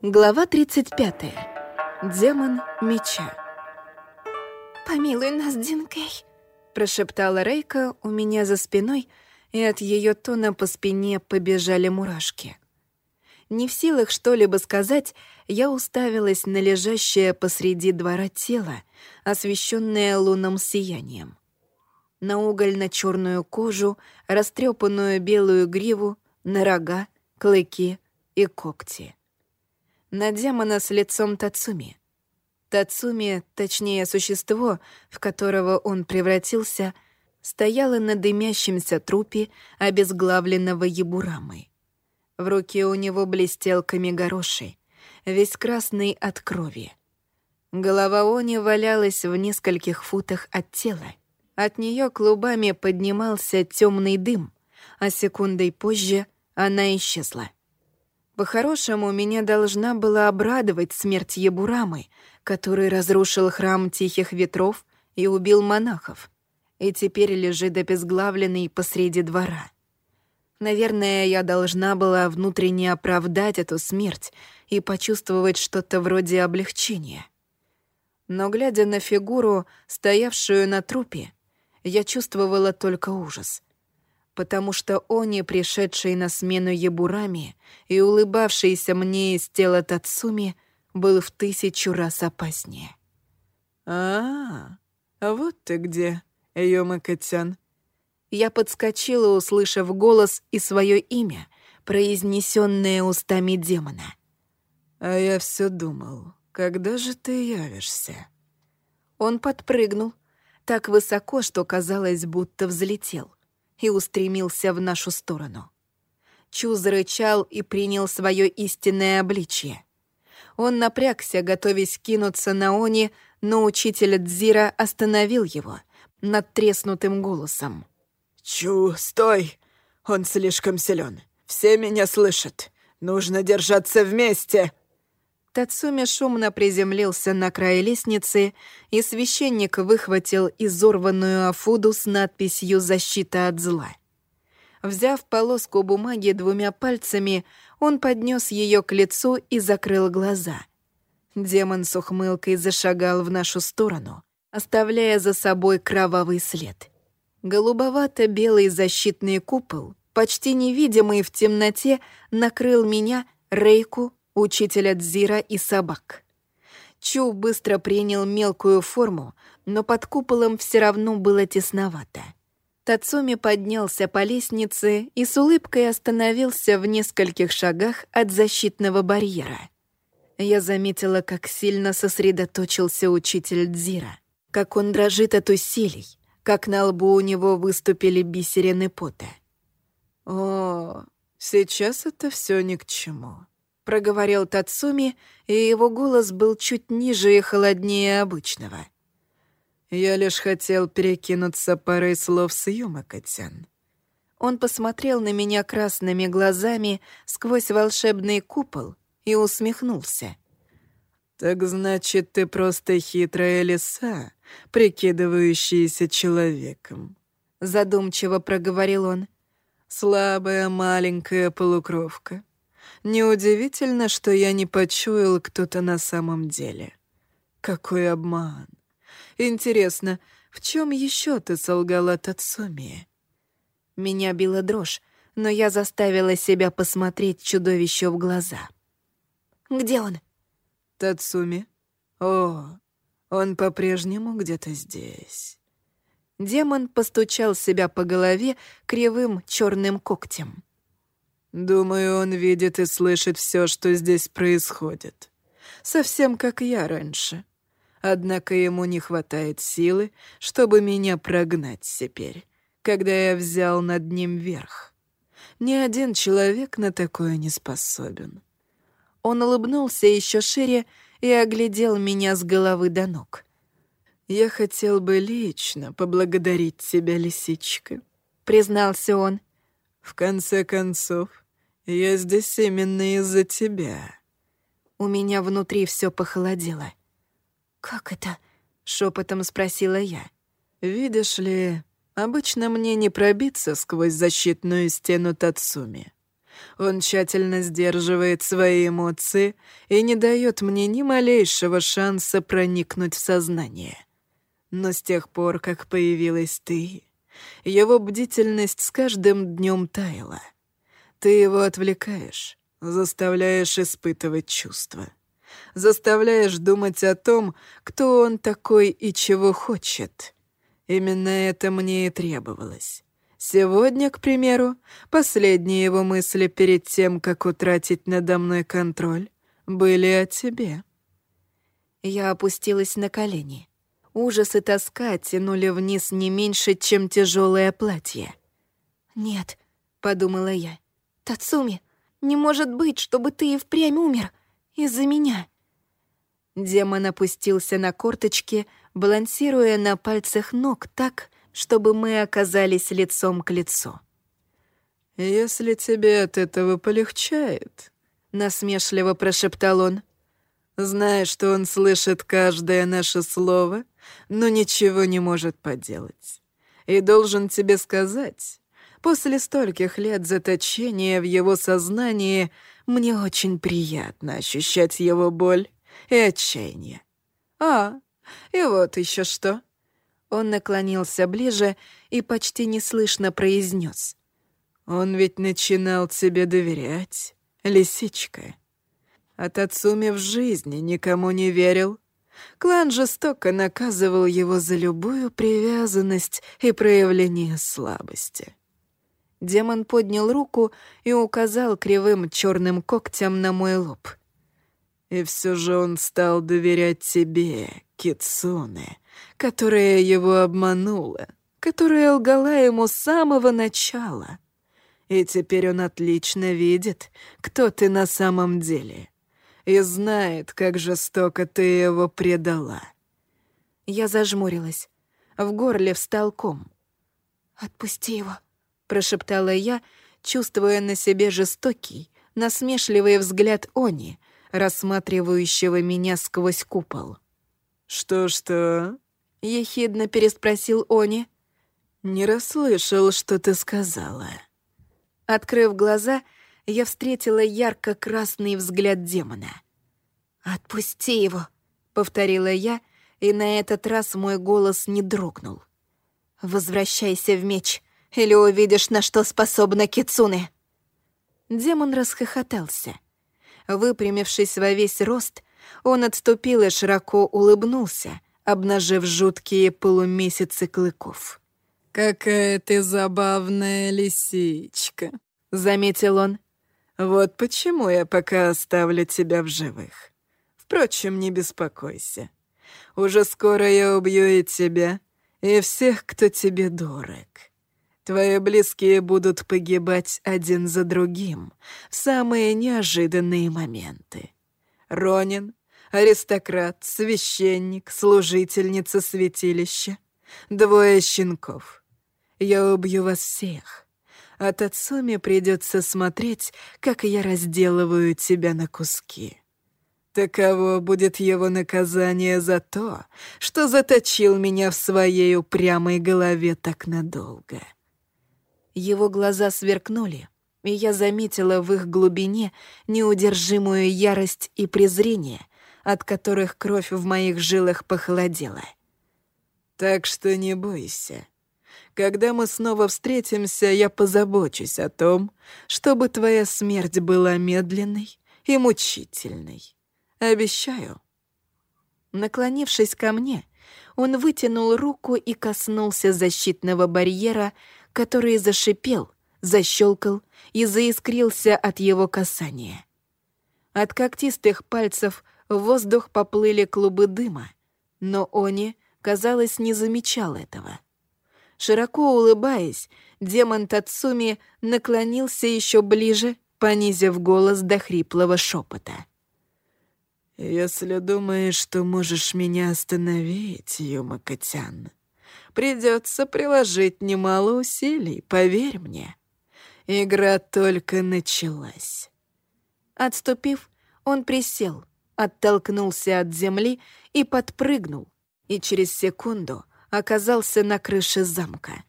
Глава 35. Демон меча. «Помилуй нас, Динкей», — прошептала Рейка у меня за спиной, и от ее тона по спине побежали мурашки. Не в силах что-либо сказать, я уставилась на лежащее посреди двора тело, освещенное лунным сиянием. На угольно черную кожу, растрепанную белую гриву, на рога, клыки и когти на демона с лицом Тацуми. Тацуми, точнее существо, в которого он превратился, стояло на дымящемся трупе обезглавленного Ябурамы. В руке у него блестел камигороши, весь красный от крови. Голова Они валялась в нескольких футах от тела. От нее клубами поднимался темный дым, а секундой позже она исчезла. По-хорошему, меня должна была обрадовать смерть Ебурамы, который разрушил храм Тихих Ветров и убил монахов, и теперь лежит обезглавленный посреди двора. Наверное, я должна была внутренне оправдать эту смерть и почувствовать что-то вроде облегчения. Но, глядя на фигуру, стоявшую на трупе, я чувствовала только ужас — потому что Они, пришедший на смену Ебурами и улыбавшийся мне из тела Тацуми, был в тысячу раз опаснее. а, -а вот ты где, Йомакатян. Я подскочила, услышав голос и свое имя, произнесенное устами демона. «А я все думал, когда же ты явишься?» Он подпрыгнул, так высоко, что казалось, будто взлетел и устремился в нашу сторону. Чу зарычал и принял свое истинное обличье. Он напрягся, готовясь кинуться на Они, но учитель Дзира остановил его над треснутым голосом. «Чу, стой! Он слишком силен. Все меня слышат. Нужно держаться вместе!» Тацуми шумно приземлился на край лестницы, и священник выхватил изорванную афуду с надписью «Защита от зла». Взяв полоску бумаги двумя пальцами, он поднес ее к лицу и закрыл глаза. Демон с ухмылкой зашагал в нашу сторону, оставляя за собой кровавый след. Голубовато-белый защитный купол, почти невидимый в темноте, накрыл меня, Рейку, учителя Дзира и собак. Чу быстро принял мелкую форму, но под куполом все равно было тесновато. Тацуми поднялся по лестнице и с улыбкой остановился в нескольких шагах от защитного барьера. Я заметила, как сильно сосредоточился учитель Дзира, как он дрожит от усилий, как на лбу у него выступили бисерины пота. «О, сейчас это все ни к чему», проговорил Тацуми, и его голос был чуть ниже и холоднее обычного. «Я лишь хотел перекинуться парой слов с Юмакотян». Он посмотрел на меня красными глазами сквозь волшебный купол и усмехнулся. «Так значит, ты просто хитрая лиса, прикидывающаяся человеком», — задумчиво проговорил он. «Слабая маленькая полукровка. Неудивительно, что я не почуял кто-то на самом деле. Какой обман. Интересно, в чем еще ты солгала Тацуми? Меня била дрожь, но я заставила себя посмотреть чудовищу в глаза. «Где он?» «Тацуми? О, он по-прежнему где-то здесь». Демон постучал себя по голове кривым черным когтем. Думаю, он видит и слышит все, что здесь происходит. Совсем как я раньше. Однако ему не хватает силы, чтобы меня прогнать теперь, когда я взял над ним верх. Ни один человек на такое не способен. Он улыбнулся еще шире и оглядел меня с головы до ног. «Я хотел бы лично поблагодарить тебя, лисичка», — признался он. В конце концов, я здесь именно из-за тебя. У меня внутри все похолодело. «Как это?» — шепотом спросила я. «Видишь ли, обычно мне не пробиться сквозь защитную стену Тацуми. Он тщательно сдерживает свои эмоции и не дает мне ни малейшего шанса проникнуть в сознание. Но с тех пор, как появилась ты, его бдительность с каждым днем таяла. Ты его отвлекаешь, заставляешь испытывать чувства. Заставляешь думать о том, кто он такой и чего хочет. Именно это мне и требовалось. Сегодня, к примеру, последние его мысли перед тем, как утратить надо мной контроль, были о тебе. Я опустилась на колени. Ужас и тоска тянули вниз не меньше, чем тяжелое платье. «Нет», — подумала я, — «Тацуми, не может быть, чтобы ты и впрямь умер из-за меня». Демон опустился на корточки, балансируя на пальцах ног так, чтобы мы оказались лицом к лицу. «Если тебе от этого полегчает», — насмешливо прошептал он, зная, что он слышит каждое наше слово, но ничего не может поделать. И должен тебе сказать, после стольких лет заточения в его сознании мне очень приятно ощущать его боль и отчаяние. А, и вот еще что. Он наклонился ближе и почти неслышно произнес. «Он ведь начинал тебе доверять, лисичка. А Тацуми в жизни никому не верил. Клан жестоко наказывал его за любую привязанность и проявление слабости». Демон поднял руку и указал кривым черным когтем на мой лоб. «И все же он стал доверять тебе, Кицуне, которая его обманула, которая лгала ему с самого начала. И теперь он отлично видит, кто ты на самом деле, и знает, как жестоко ты его предала». Я зажмурилась. В горле встал ком. «Отпусти его», — прошептала я, чувствуя на себе жестокий, насмешливый взгляд Они, рассматривающего меня сквозь купол. «Что-что?» — ехидно переспросил Они. «Не расслышал, что ты сказала». Открыв глаза, я встретила ярко-красный взгляд демона. «Отпусти его», — повторила я, и на этот раз мой голос не дрогнул. «Возвращайся в меч, или увидишь, на что способна Кицуне». Демон расхохотался. Выпрямившись во весь рост, он отступил и широко улыбнулся, обнажив жуткие полумесяцы клыков. «Какая ты забавная лисичка», — заметил он. «Вот почему я пока оставлю тебя в живых. Впрочем, не беспокойся. Уже скоро я убью и тебя, и всех, кто тебе дорог. Твои близкие будут погибать один за другим в самые неожиданные моменты. Ронин, аристократ, священник, служительница святилища, двое щенков. Я убью вас всех. А Тацуми придется смотреть, как я разделываю тебя на куски. Таково будет его наказание за то, что заточил меня в своей упрямой голове так надолго. Его глаза сверкнули, и я заметила в их глубине неудержимую ярость и презрение, от которых кровь в моих жилах похолодела. «Так что не бойся. Когда мы снова встретимся, я позабочусь о том, чтобы твоя смерть была медленной и мучительной. Обещаю». Наклонившись ко мне, он вытянул руку и коснулся защитного барьера, который зашипел, защелкал и заискрился от его касания. От когтистых пальцев в воздух поплыли клубы дыма, но Они, казалось, не замечал этого. Широко улыбаясь, демон Тацуми наклонился еще ближе, понизив голос до хриплого шепота. «Если думаешь, что можешь меня остановить, Юма Котян, придется приложить немало усилий, поверь мне. Игра только началась». Отступив, он присел, оттолкнулся от земли и подпрыгнул, и через секунду оказался на крыше замка.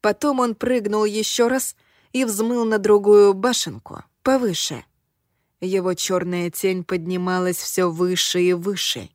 Потом он прыгнул еще раз и взмыл на другую башенку, повыше. Его черная тень поднималась все выше и выше.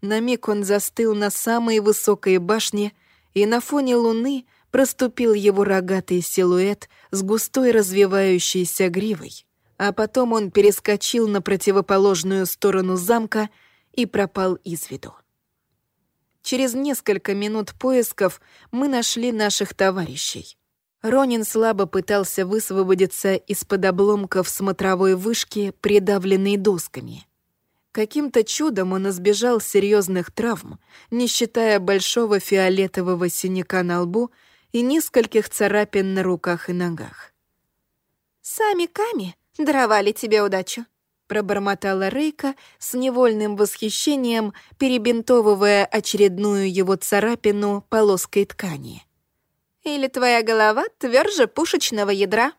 На миг он застыл на самой высокой башне, и на фоне луны проступил его рогатый силуэт с густой развивающейся гривой, а потом он перескочил на противоположную сторону замка и пропал из виду. Через несколько минут поисков мы нашли наших товарищей. Ронин слабо пытался высвободиться из-под обломков смотровой вышки, придавленной досками. Каким-то чудом он избежал серьезных травм, не считая большого фиолетового синяка на лбу и нескольких царапин на руках и ногах. «Сами Ками даровали тебе удачу», пробормотала Рейка с невольным восхищением, перебинтовывая очередную его царапину полоской ткани. «Или твоя голова тверже пушечного ядра?»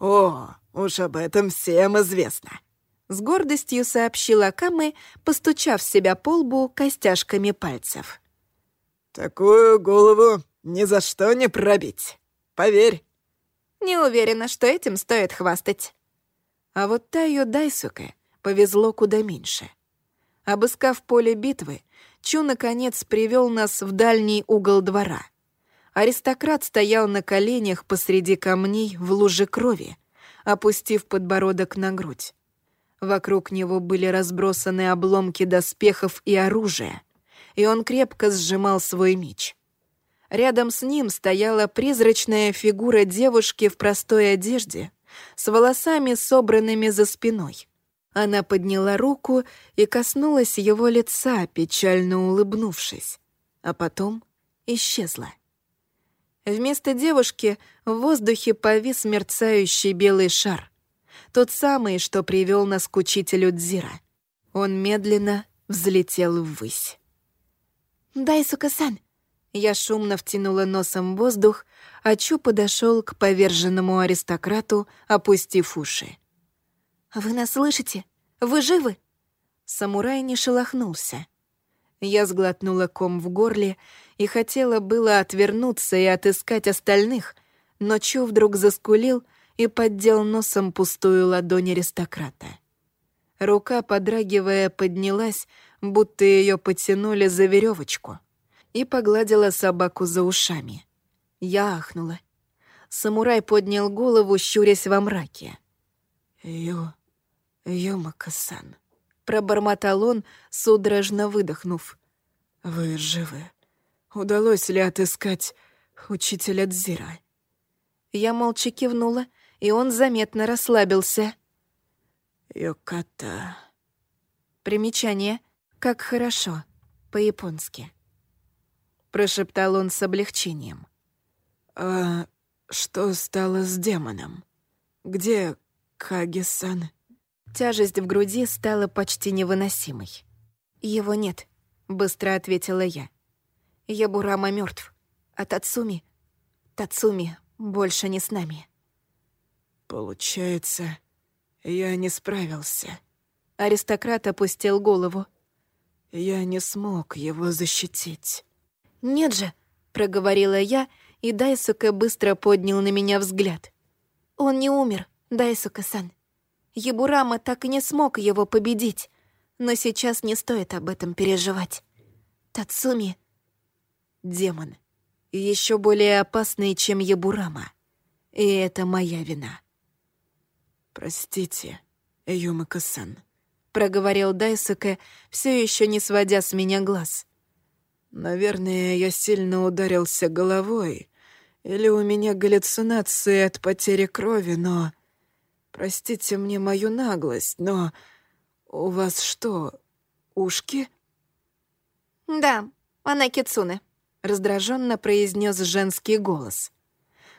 «О, уж об этом всем известно», — с гордостью сообщила Камы, постучав себя по лбу костяшками пальцев. «Такую голову ни за что не пробить, поверь». «Не уверена, что этим стоит хвастать». А вот Тайо Дайсуке повезло куда меньше. Обыскав поле битвы, Чу, наконец, привел нас в дальний угол двора. Аристократ стоял на коленях посреди камней в луже крови, опустив подбородок на грудь. Вокруг него были разбросаны обломки доспехов и оружия, и он крепко сжимал свой меч. Рядом с ним стояла призрачная фигура девушки в простой одежде — с волосами, собранными за спиной. Она подняла руку и коснулась его лица, печально улыбнувшись, а потом исчезла. Вместо девушки в воздухе повис мерцающий белый шар. Тот самый, что привел нас к учителю Дзира. Он медленно взлетел ввысь. «Дай, сука-сан!» Я шумно втянула носом воздух, а Чу подошел к поверженному аристократу, опустив уши. «Вы нас слышите? Вы живы?» Самурай не шелохнулся. Я сглотнула ком в горле и хотела было отвернуться и отыскать остальных, но Чу вдруг заскулил и поддел носом пустую ладонь аристократа. Рука, подрагивая, поднялась, будто ее потянули за веревочку, и погладила собаку за ушами. Я ахнула. Самурай поднял голову, щурясь во мраке. «Ё... Юмака-сан», — пробормотал он, судорожно выдохнув. «Вы живы? Удалось ли отыскать учителя Дзира?» Я молча кивнула, и он заметно расслабился. «Йоката». Примечание «Как хорошо» по-японски. Прошептал он с облегчением. «А что стало с демоном? Где Каги-сан?» Тяжесть в груди стала почти невыносимой. «Его нет», — быстро ответила я. «Ябурама мертв, а Тацуми... Тацуми больше не с нами». «Получается, я не справился». Аристократ опустил голову. «Я не смог его защитить». «Нет же», — проговорила я, — и Дайсука быстро поднял на меня взгляд. «Он не умер, Дайсука-сан. Ебурама так и не смог его победить, но сейчас не стоит об этом переживать. Тацуми — демон, еще более опасный, чем Ебурама, и это моя вина». «Простите, Юмака-сан», — проговорил Дайсука, все еще не сводя с меня глаз. Наверное, я сильно ударился головой, или у меня галлюцинации от потери крови, но... Простите мне мою наглость, но... У вас что, ушки? Да, она Кицуне, раздраженно произнес женский голос.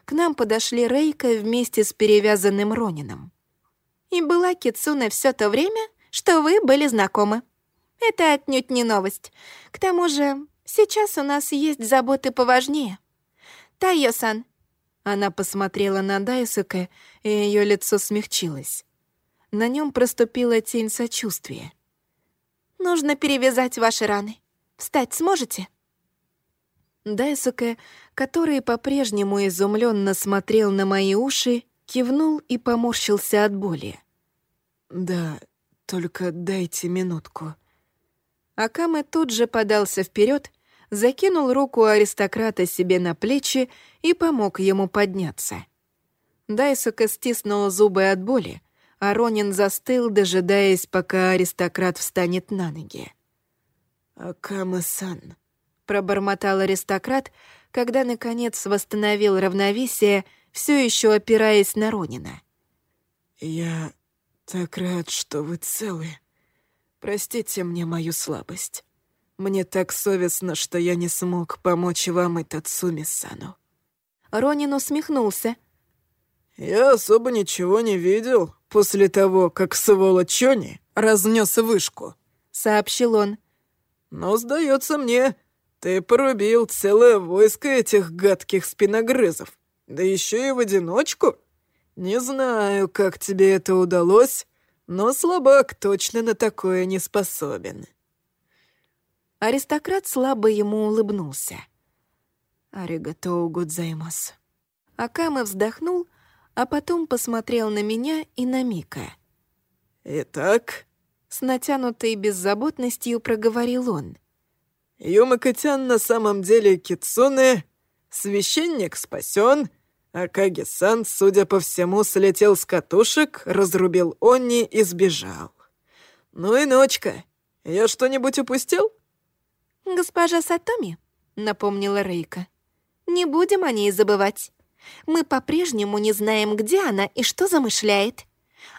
К нам подошли Рейка вместе с перевязанным Ронином. И была Кицуне все то время, что вы были знакомы. Это отнюдь не новость. К тому же Сейчас у нас есть заботы поважнее. Тайо-сан». Она посмотрела на Дайсука, и ее лицо смягчилось. На нем проступила тень сочувствия. «Нужно перевязать ваши раны. Встать сможете?» Дайсуке, который по-прежнему изумленно смотрел на мои уши, кивнул и поморщился от боли. «Да, только дайте минутку». Акаме тут же подался вперед, закинул руку аристократа себе на плечи и помог ему подняться. Дайсука стиснула зубы от боли, а Ронин застыл, дожидаясь, пока аристократ встанет на ноги. «Акаме-сан», — пробормотал аристократ, когда, наконец, восстановил равновесие, все еще опираясь на Ронина. «Я так рад, что вы целы. Простите мне мою слабость. Мне так совестно, что я не смог помочь вам и Тацуми-сану». Ронин усмехнулся. «Я особо ничего не видел после того, как сволочь Чони разнес вышку», — сообщил он. «Но, сдается мне, ты порубил целое войско этих гадких спиногрызов, да еще и в одиночку. Не знаю, как тебе это удалось, но слабак точно на такое не способен». Аристократ слабо ему улыбнулся. «Аригато гудзаймас». Акама вздохнул, а потом посмотрел на меня и на Мика. «Итак?» — с натянутой беззаботностью проговорил он. Юмакотян на самом деле Кицуне, священник спасен, а Каги-сан, судя по всему, слетел с катушек, разрубил Онни и сбежал. Ну и ночка. Я что-нибудь упустил? «Госпожа Сатоми», — напомнила Рейка, — «не будем о ней забывать. Мы по-прежнему не знаем, где она и что замышляет.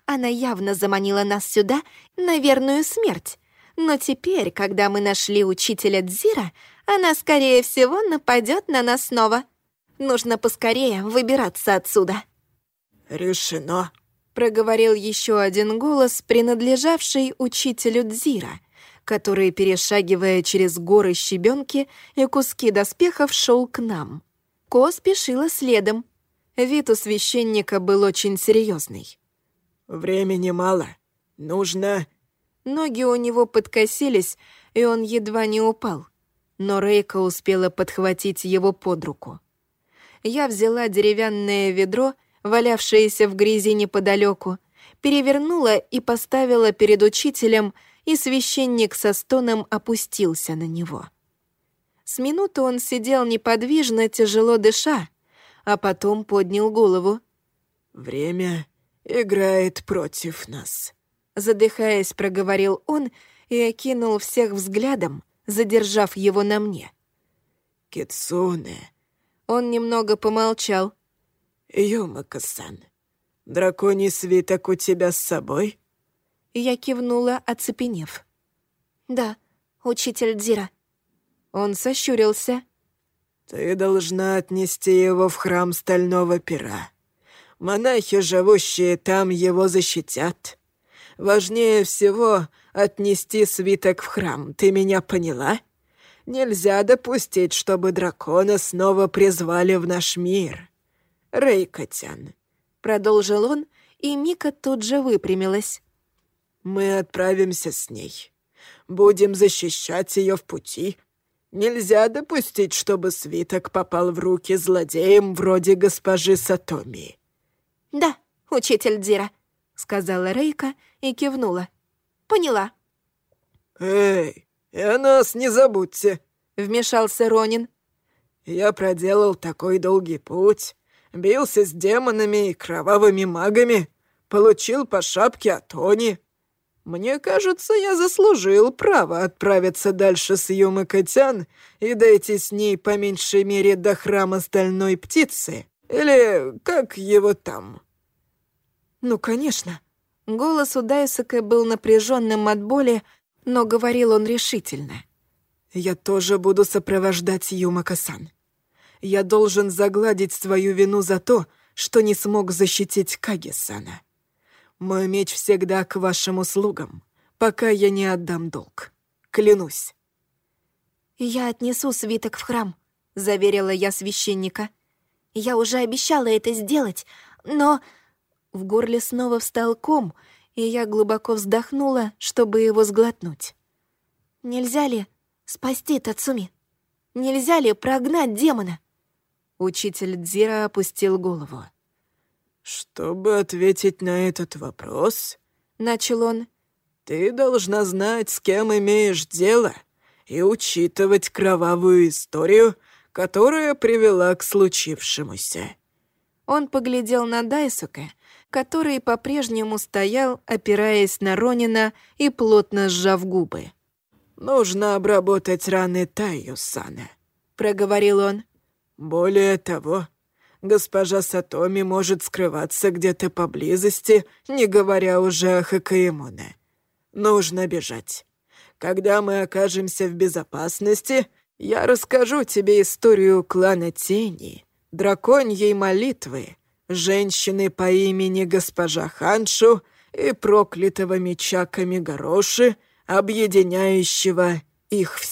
Она явно заманила нас сюда на верную смерть, но теперь, когда мы нашли учителя Дзира, она, скорее всего, нападет на нас снова. Нужно поскорее выбираться отсюда». «Решено», — проговорил еще один голос, принадлежавший учителю Дзира, который, перешагивая через горы щебенки и куски доспехов, шел к нам. Ко спешила следом. Вид у священника был очень серьезный. «Времени мало. Нужно...» Ноги у него подкосились, и он едва не упал. Но Рейка успела подхватить его под руку. Я взяла деревянное ведро, валявшееся в грязи неподалеку, перевернула и поставила перед учителем, и священник со стоном опустился на него. С минуты он сидел неподвижно, тяжело дыша, а потом поднял голову. «Время играет против нас», Задыхаясь, проговорил он и окинул всех взглядом, задержав его на мне. «Китсуне». Он немного помолчал. «Юмака-сан, драконий свиток у тебя с собой?» Я кивнула, оцепенев. «Да, учитель Дзира». Он сощурился. «Ты должна отнести его в храм Стального Пера. Монахи, живущие там, его защитят. Важнее всего отнести свиток в храм, ты меня поняла? Нельзя допустить, чтобы дракона снова призвали в наш мир. Рейкотян. Продолжил он, и Мика тут же выпрямилась. Мы отправимся с ней. Будем защищать ее в пути. Нельзя допустить, чтобы свиток попал в руки злодеям вроде госпожи Сатоми. «Да, учитель Дзира», — сказала Рейка и кивнула. «Поняла». «Эй, и о нас не забудьте», — вмешался Ронин. «Я проделал такой долгий путь, бился с демонами и кровавыми магами, получил по шапке от Тони. Мне кажется, я заслужил право отправиться дальше с Юмы Котян и дойти с ней по меньшей мере до храма Стальной Птицы, или как его там». «Ну, конечно», Голос у Дайсака был напряженным от боли, но говорил он решительно. «Я тоже буду сопровождать Юмака-сан. Я должен загладить свою вину за то, что не смог защитить Каги-сана. Мой меч всегда к вашим услугам, пока я не отдам долг. Клянусь». «Я отнесу свиток в храм», — заверила я священника. «Я уже обещала это сделать, но...» В горле снова встал ком, и я глубоко вздохнула, чтобы его сглотнуть. «Нельзя ли спасти Тацуми?» Нельзя ли прогнать демона?» Учитель Дзира опустил голову. «Чтобы ответить на этот вопрос, — начал он, — ты должна знать, с кем имеешь дело, и учитывать кровавую историю, которая привела к случившемуся». Он поглядел на Дайсука, который по-прежнему стоял, опираясь на Ронина и плотно сжав губы. «Нужно обработать раны Тайюсана», — проговорил он. «Более того, госпожа Сатоми может скрываться где-то поблизости, не говоря уже о Хакаемуне. Нужно бежать. Когда мы окажемся в безопасности, я расскажу тебе историю клана Тени, драконьей молитвы, женщины по имени госпожа Ханшу и проклятого меча Камигороши, объединяющего их всех.